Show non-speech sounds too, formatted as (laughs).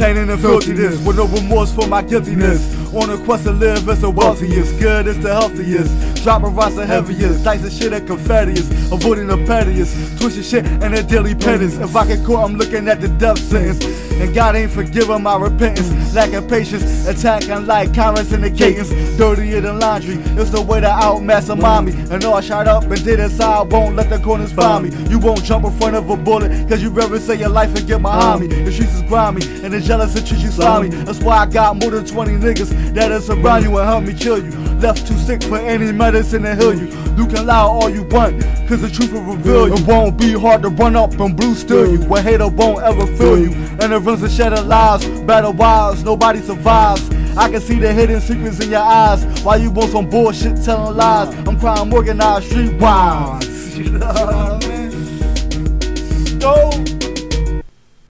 in the filthiness with no remorse for my guiltiness. On a quest to live as the wealthiest, good as the healthiest. Dropping rocks the heaviest, dicing shit at confettiest, avoiding the pettiest, twisting shit and the daily penance. If I get caught, I'm looking at the death sentence. And God ain't forgiving my repentance, lacking patience, attacking like comments in the cadence, dirtier than laundry. It's the way to outmaster mommy. And all I shot up and did it so I won't let the corners find me. You won't jump in front of a bullet, cause you rather say your life and get behind me. The streets is grimy, and the jealous treat you slimy. That's why I got more than 20 niggas that'll surround you and help me kill you. Left too sick for any medicine to heal you. You can lie all you want, cause the truth will reveal you. It won't be hard to run up and blue still you. Where hater won't ever feel you. And it runs the shed of lies, battle wiles, nobody survives. I can see the hidden secrets in your eyes. While you want some bullshit telling lies, I'm crying organized streetwise. (laughs)